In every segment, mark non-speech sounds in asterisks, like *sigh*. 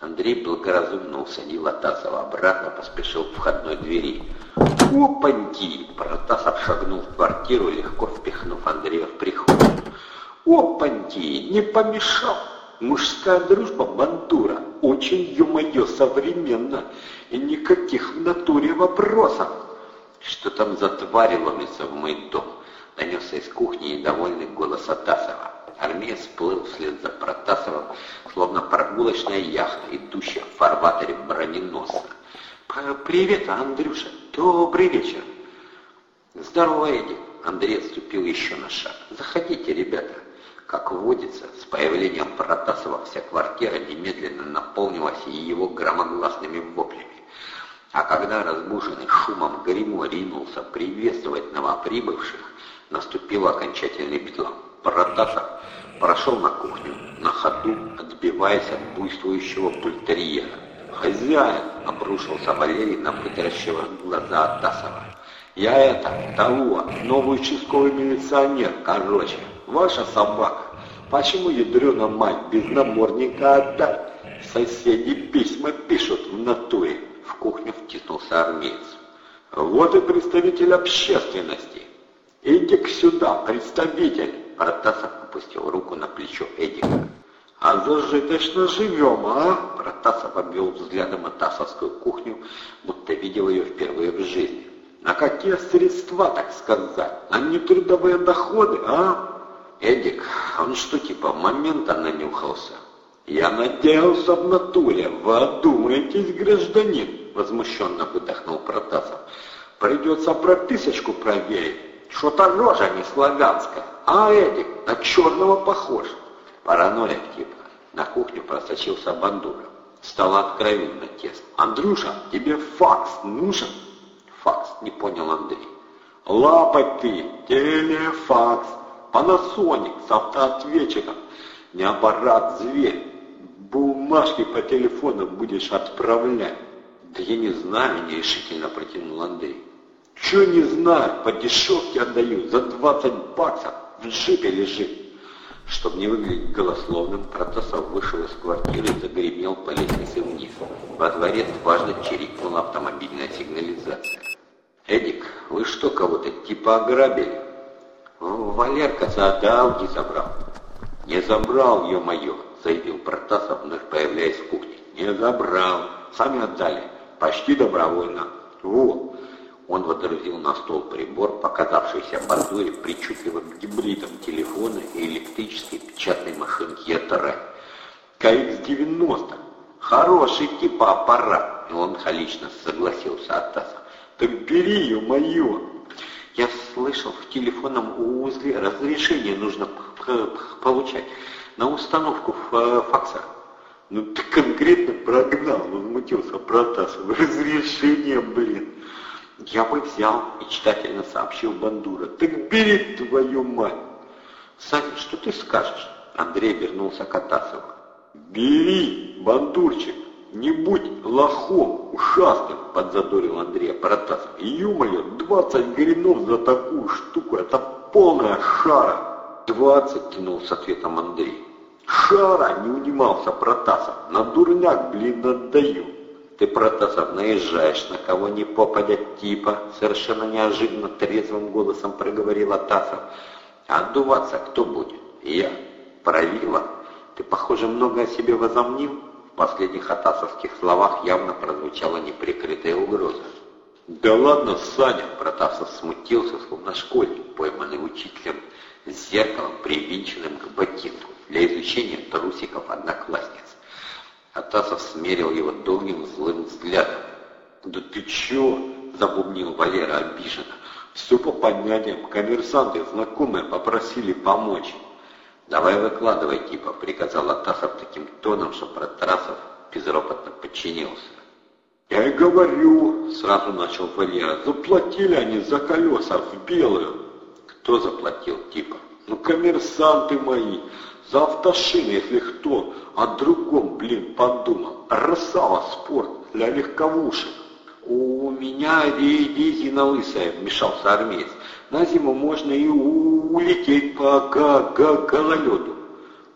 Андрей благоразумно усадил Атасова обратно, поспешил к входной двери. «Опаньки!» Протасов шагнул в квартиру, легко впихнув Андрея в прихожую. «Опаньки! Не помешал!» Мужская дружба бандура очень, ё-моё, современно. И никаких в натуре вопросов. Что там за тварь ломится в мой дом? Донесся из кухни недовольный голос Атасова. Армеец плыл вслед за Протасовым, словно прогулочная яхта, идущая в фарватере броненосца. «Привет, Андрюша. Добрый вечер». «Здорово, Эдик». Андрей отступил еще на шаг. «Заходите, ребята». Как водится, с появлением Протасова вся квартира немедленно наполнилась его громогласными воплями. А когда разбуженный шумом гримо ринулся приветствовать новоприбывших, наступил окончательный бедлам. Протасов прошел на кухню, на ходу отбиваясь от буйствующего бультерьера. «Хозяин!» — обрушился Валерий на вытаращивая глаза Атасова. «Я это, того, новый участковый милиционер, короче, ваша собака. Почему ядрена мать без намордника отдать? Соседи письма пишут в натуре». В кухню втиснулся армеец. «Вот и представитель общественности. Иди-ка сюда, представитель!» Протасов опустил руку на плечо Эдика. «А зажиточно живем, а?» Протасов обвел взглядом Атасовскую кухню, будто видел ее впервые в жизни. «На какие средства, так сказать? На нетрудовые доходы, а?» «Эдик, он что, типа, момента нанюхался?» «Я надеялся в натуре. Вы одумаетесь, гражданин?» Возмущенно выдохнул Протасов. «Придется прописочку проверить. Что-то рожа не славянская. А Эдик на черного похож. Параноик типа. На кухню просочился бандура. Стало откровенно тесно. «Андрюша, тебе факс нужен?» «Факс», не понял Андрей. «Лапать ты, телефакс, панасоник с автоответчиком, не аппарат, зверь. Бумажки по телефону будешь отправлять». «Да я не знаю», — нерешительно протянул Андрей. «Чего не знаю, по дешевке отдаю, за 20 баксов в джипе лежит. Чтобы не выглядеть голословным, Протасов вышел из квартиры и загремел по лестнице вниз. Во дворе важно чирикнула автомобильная сигнализация. «Эдик, вы что, кого-то типа ограбили?» «Валерка за Ауди забрал». «Не забрал, ё-моё», — заявил Протасов, вновь появляясь в кухне. «Не забрал. Сами отдали. Почти добровольно. Во, он водрузил на стол прибор, показавшийся Бандуре причудливым гибридом телефона и электрической печатной машинки ЯТР. КХ-90. Хороший типа аппарат. Халично согласился ТАССа. Так бери ее, мое. Я слышал, в телефонном узле разрешение нужно получать на установку факса. Ну ты конкретно прогнал, возмутился Протасов. *laughs* Разрешение, блин. Я бы взял, мечтательно сообщил Бандура. Так бери твою мать! Саня, что ты скажешь? Андрей вернулся к Атасову. Бери, Бандурчик, не будь лохом, ушастым, подзадорил Андрей Протасов. Ё-моё, 20 гринов за такую штуку, это полная шара. Двадцать тянул с ответом Андрей. Шара, не унимался Протасов, на дурняк, блин, отдаю. Ты, Протасов, наезжаешь на кого не попадя типа, совершенно неожиданно трезвым голосом проговорил Атасов. А отдуваться кто будет? Я. Правила? Ты, похоже, много о себе возомнил? В последних атасовских словах явно прозвучала неприкрытая угроза. «Да ладно, Саня!» — Протасов смутился, словно школьник, пойманный учителем с зеркалом, привинченным к ботинку для изучения трусиков одноклассниц. Атасов смерил его долгим злым взглядом. «Да ты чё?» — забубнил Валера обиженно. «Все по понятиям. Коммерсанты, знакомые, попросили помочь». «Давай выкладывай, типа», — приказал Атасов таким тоном, что Протасов безропотно подчинился. «Я и говорю», — сразу начал Валера, — «заплатили они за колеса в белую». «Кто заплатил, типа?» «Ну, коммерсанты мои. За автошины, если кто, о другом, блин, подумал. Росава спорт для легковушек. У меня резина лысая, вмешался армеец. На зиму можно и улететь по гололеду.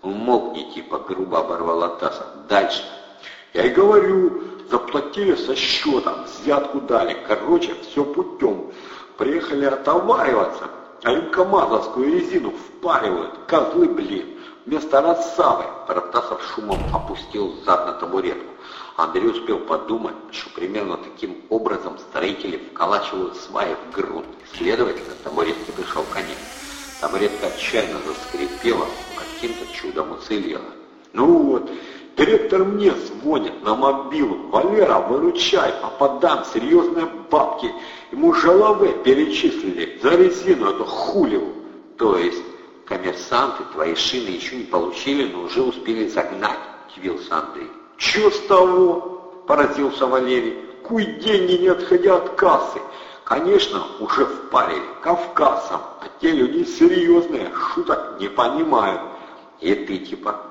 Умолкни, типа, грубо оборвал Атасов. Дальше. Я и говорю, заплатили со счетом, взятку дали. Короче, все путем. Приехали отовариваться, а камазовскую резину впаривают. Козлы, блин. Вместо рассавы Протасов шумом опустил зад на табуретку. Андрей успел подумать, что примерно таким образом строители вколачивают сваи в грунт. Следовательно, табуретке пришел конец. Табуретка отчаянно заскрипела, каким-то чудом уцелела. Ну вот, директор мне звонит на мобилу. Валера, выручай, попадам, серьезные бабки. Ему головы перечислили за резину эту хулеву. То есть коммерсанты твои шины еще не получили, но уже успели загнать, удивился Андрей. Че с того? Поразился Валерий. Куй деньги, не отходя от кассы. Конечно, уже впарили Кавказом, а те люди серьезные, шуток не понимают. И ты типа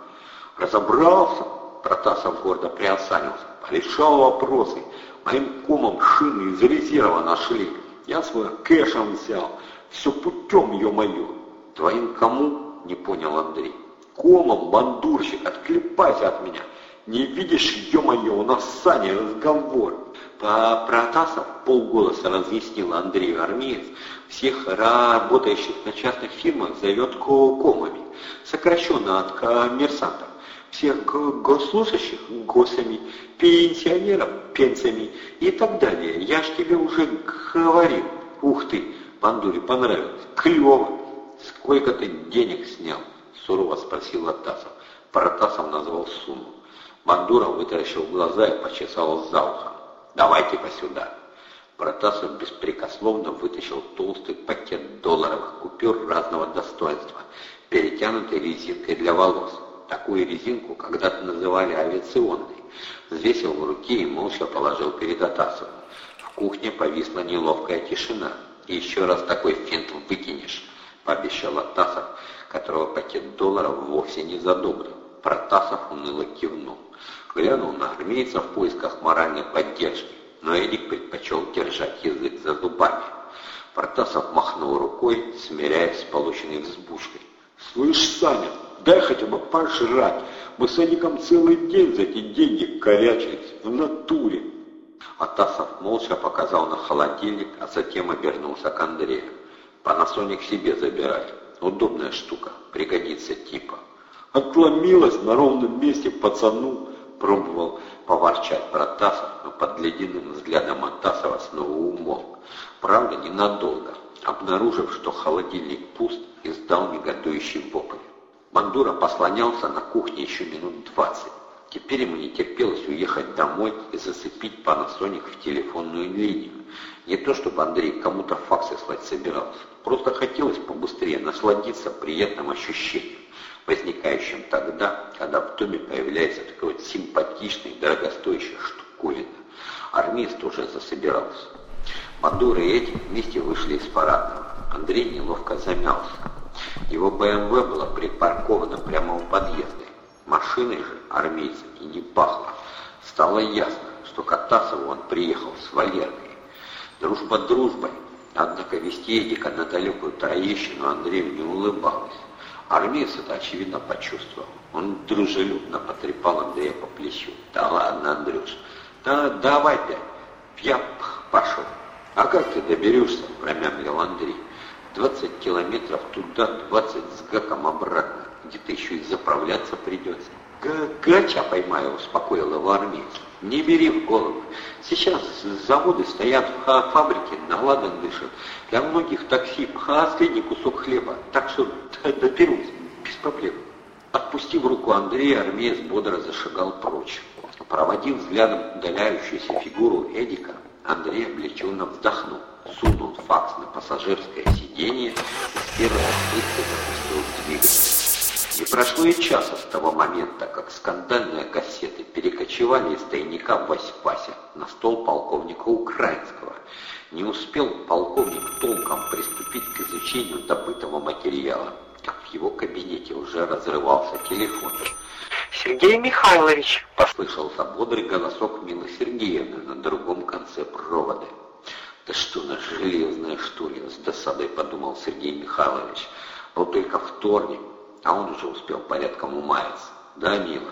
разобрался, Протасов гордо приосанился, порешал вопросы. Моим комом шины из резерва нашли. Я свой кэшем взял. Все путем, ё-моё. Твоим кому? Не понял Андрей. Комом, бандурщик, отклепайся от меня. Не видишь, ё-моё, у нас с Саней разговор. По Протасов полголоса разъяснил Андрею армеец, всех работающих на частных фирмах зовет комами, сокращенно от коммерсантов. Всех госслужащих – госами, пенсионеров – пенсиями и так далее. Я ж тебе уже говорил. Ух ты, Бандуре понравилось. Клево. Сколько ты денег снял? Сурово спросил Атасов. Протасов назвал сумму. Бандуров вытаращил глаза и почесал за ухом. «Давайте-ка сюда». Протасов беспрекословно вытащил толстый пакет долларовых купюр разного достоинства, перетянутый резинкой для волос. Такую резинку когда-то называли авиационной. Взвесил в руке и молча положил перед Атасовым. В кухне повисла неловкая тишина. «И еще раз такой финт выкинешь», — пообещал Атасов, которого пакет долларов вовсе не задобрил. Протасов уныло кивнул. Глянул на армейца в поисках моральной поддержки, но Эдик предпочел держать язык за зубами. Протасов махнул рукой, смиряясь с полученной взбушкой. «Слышь, Саня, дай хотя бы пожрать. Мы с Эдиком целый день за эти деньги корячились, в натуре». Атасов молча показал на холодильник, а затем обернулся к Андрею. «Панасоник себе забирай. Удобная штука, пригодится типа». Отломилась на ровном месте пацану, пробовал поворчать Протасов, но под ледяным взглядом Атасова снова умолк. Правда, ненадолго, обнаружив, что холодильник пуст, издал негодующий вопль. Мандура послонялся на кухне еще минут двадцать. Теперь ему не терпелось уехать домой и засыпить Panasonic в телефонную линию. Не то, чтобы Андрей кому-то факсы слать собирался. Просто хотелось побыстрее насладиться приятным ощущением возникающим тогда, когда в доме появляется такой вот симпатичный, дорогостоящий штуковина. Армист уже засобирался. Мандур и эти вместе вышли из парадного. Андрей неловко замялся. Его БМВ было припарковано прямо у подъезда. Машиной же армейцем и не пахло. Стало ясно, что к Атасову он приехал с Валеркой. Дружба дружбой, однако вести Эдика на далекую Троещину Андрею не улыбалось. Армеец это, очевидно, почувствовал. Он дружелюбно потрепал Андрея по плечу. «Да ладно, Андрюш, да давай пять, я пошел». «А как ты доберешься?» – промямлил Андрей. «Двадцать километров туда, двадцать с гаком обратно. Где-то еще и заправляться придется». «Гача поймаю», – успокоил его армеец. «Не бери в голову. Сейчас заводы стоят в фабрике, на ладан дышат. Для многих такси – последний кусок хлеба. Так что доберусь, без проблем». Отпустив руку Андрея, армеец бодро зашагал прочь. Проводив взглядом удаляющуюся фигуру Эдика, Андрей облегченно вздохнул, сунул факс на пассажирское сиденье и с первой попыткой запустил двигатель. Не прошло и часа с того момента, как скандальные кассеты перекочевали из тайника в Васькпасе на стол полковника Украинского. Не успел полковник толком приступить к изучению добытого материала, как в его кабинете уже разрывался телефон. «Сергей Михайлович!» — послышался бодрый голосок Милы Сергеевны на другом конце провода. «Да что она железная, что ли?» — с досадой подумал Сергей Михайлович. «Вот только вторник, а он уже успел порядком умаяться. Да, мило?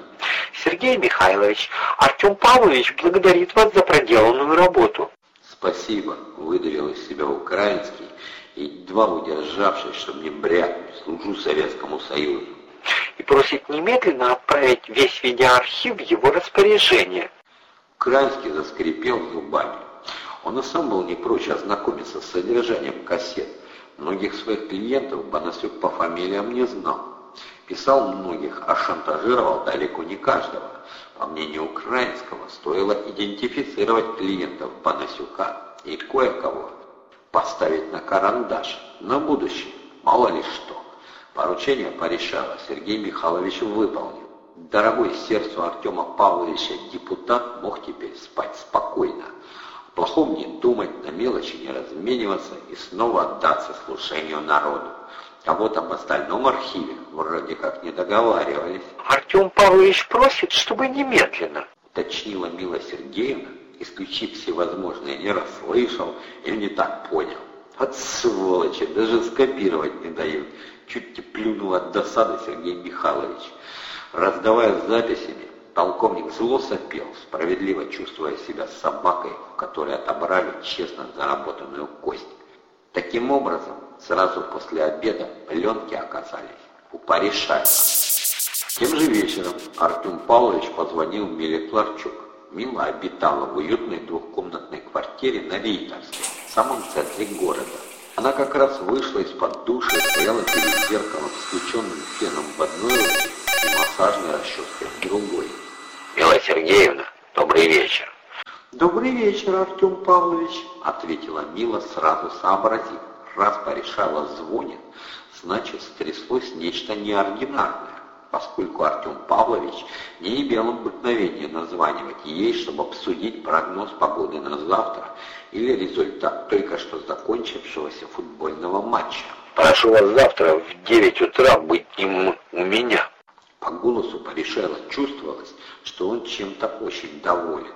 Сергей Михайлович, Артем Павлович благодарит вас за проделанную работу. Спасибо, выдавил из себя украинский, едва удержавшись, чтобы не брякнуть, служу Советскому Союзу. И просит немедленно отправить весь видеоархив в его распоряжение. Украинский заскрипел зубами. Он и сам был не прочь ознакомиться с содержанием кассет. Многих своих клиентов Бонасюк по фамилиям не знал. Писал многих, а шантажировал далеко не каждого. По мнению украинского, стоило идентифицировать клиентов Бонасюка и кое-кого поставить на карандаш на будущее, мало ли что. Поручение порешало Сергей Михайлович выполнил. Дорогой сердцу Артема Павловича депутат мог теперь спать спокойно плохом не думать, на мелочи не размениваться и снова отдаться слушанию народу. А вот об остальном архиве вроде как не договаривались. Артем Павлович просит, чтобы немедленно. Уточнила Мила Сергеевна, исключив всевозможные не расслышал или не так понял. От сволочи, даже скопировать не дают. Чуть не плюнул от досады Сергей Михайлович. Раздавая записями, Полковник зло сопел, справедливо чувствуя себя собакой, в которой отобрали честно заработанную кость. Таким образом, сразу после обеда пленки оказались у Паришаева. Тем же вечером Артем Павлович позвонил Миле Кларчук. Мила обитала в уютной двухкомнатной квартире на Рейтерске, в самом центре города. Она как раз вышла из-под души и стояла перед зеркалом с включенным феном в одной руке и массажной расческой в другой. Мила Сергеевна, добрый вечер. Добрый вечер, Артем Павлович, ответила Мила, сразу сообразив. Раз порешала звонит, значит, стряслось нечто неординарное, поскольку Артем Павлович не имел обыкновения названивать ей, чтобы обсудить прогноз погоды на завтра или результат только что закончившегося футбольного матча. Прошу вас завтра в 9 утра быть им у меня. По голосу Паришела чувствовалось, что он чем-то очень доволен.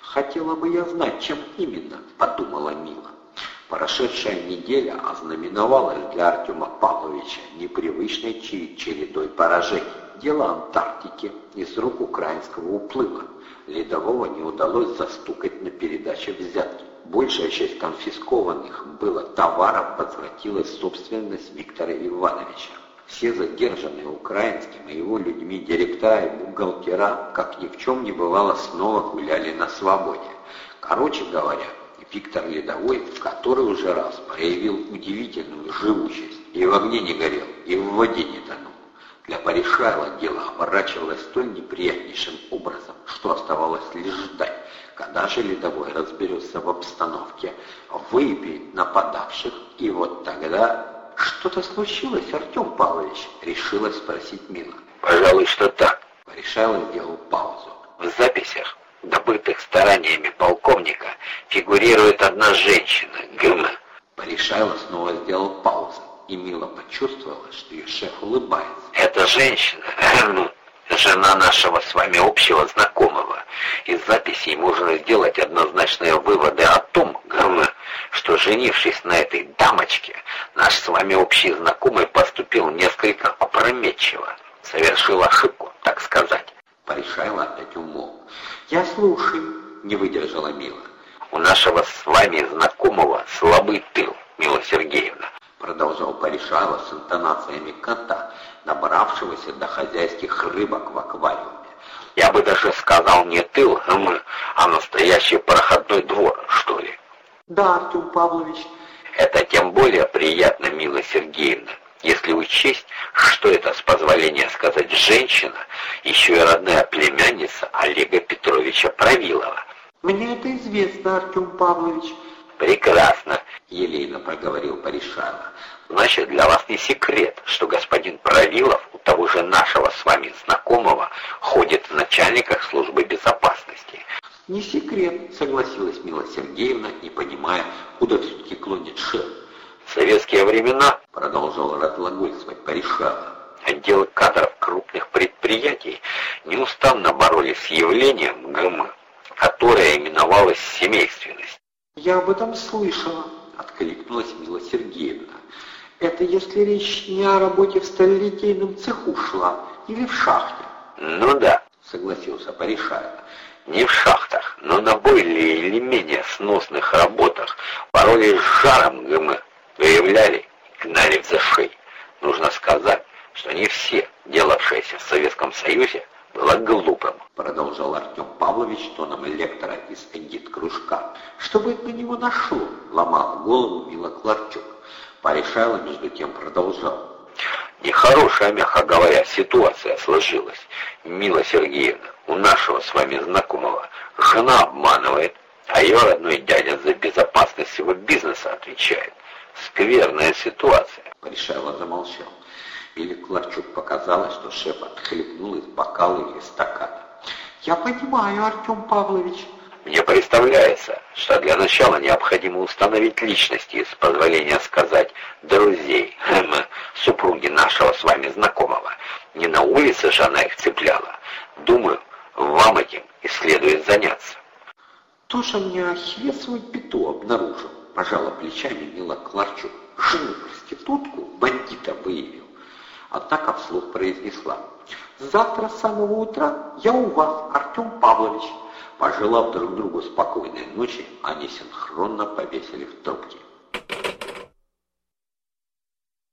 «Хотела бы я знать, чем именно», — подумала Мила. Прошедшая неделя ознаменовалась для Артема Павловича непривычной чередой поражений. Дело Антарктики из рук украинского уплыва. Ледового не удалось застукать на передаче взятки. Большая часть конфискованных было товаров возвратилась собственность Виктора Ивановича. Все задержанные украинским и его людьми директора и бухгалтера, как ни в чем не бывало, снова гуляли на свободе. Короче говоря, Виктор Ледовой, который уже раз проявил удивительную живучесть, и в огне не горел, и в воде не тонул. Для Паришайла дело оборачивалось столь неприятнейшим образом, что оставалось лишь ждать, когда же Ледовой разберется в обстановке, выпьет нападавших, и вот тогда «Что-то случилось, Артем Павлович?» — решила спросить Мила. «Пожалуй, что так». Решала сделал паузу. В записях, добытых стараниями полковника, фигурирует одна женщина, ГМ. Порешайло снова сделал паузу, и Мила почувствовала, что ее шеф улыбается. «Эта женщина, *clears throat* ну, жена нашего с вами общего знакомого. Из записей можно сделать однозначные выводы о том, ГМ, что, женившись на этой дамочке, наш с вами общий знакомый поступил несколько опрометчиво. Совершил ошибку, так сказать. Порешайла опять умол. «Я слушаю», — не выдержала Мила. «У нашего с вами знакомого слабый тыл, Мила Сергеевна», — продолжал Порешайло с интонациями кота, набравшегося до хозяйских рыбок в аквариуме. «Я бы даже сказал не тыл, а настоящий проходной двор, что ли». Да, Артем Павлович. Это тем более приятно, Мила Сергеевна, если учесть, что это, с позволения сказать, женщина, еще и родная племянница Олега Петровича Правилова. Мне это известно, Артем Павлович. Прекрасно, елейно проговорил Паришайло. Значит, для вас не секрет, что господин Правилов у того же нашего с вами знакомого ходит в начальниках службы безопасности. «Не секрет», — согласилась Мила Сергеевна, не понимая, куда все-таки клонит шеф. «В советские времена», — продолжал разглагольствовать Паришава, отделы кадров крупных предприятий неустанно боролись с явлением ГМ, которое именовалось семейственность. «Я об этом слышала», — откликнулась Мила Сергеевна. «Это если речь не о работе в сталелитейном цеху шла или в шахте?» «Ну да», согласился Паришаев. Не в шахтах, но на более или менее сносных работах пароли с жаром ГМ выявляли гнали в зашей. Нужно сказать, что не все, делавшиеся в Советском Союзе, было глупым, продолжал Артем Павлович тоном лектора из эдит-кружка. Что бы это на него нашло? Ломал голову Мила Кларчук. Порешайло между тем продолжал. Нехорошая, мягко говоря, ситуация сложилась. Мила Сергеевна, у нашего с вами знакомого жена обманывает, а ее родной дядя за безопасность его бизнеса отвечает. Скверная ситуация. Порешайло замолчал. Или Кларчук показалось, что шеф отхлебнул из бокала или стакана. «Я понимаю, Артем Павлович». «Мне представляется, что для начала необходимо установить личности, с позволения сказать, друзей, эм, супруги нашего с вами знакомого. Не на улице же она их цепляла. Думаю, вам этим и следует заняться». «Тоже мне ахиллесовую пяту обнаружил», — пожала плечами Мила Кларчук. «Жену-проститутку бандита выявил». Однако вслух произнесла. «Завтра с самого утра я у вас, Артем Павлович». Пожелав друг другу спокойной ночи, они синхронно повесили в трубке.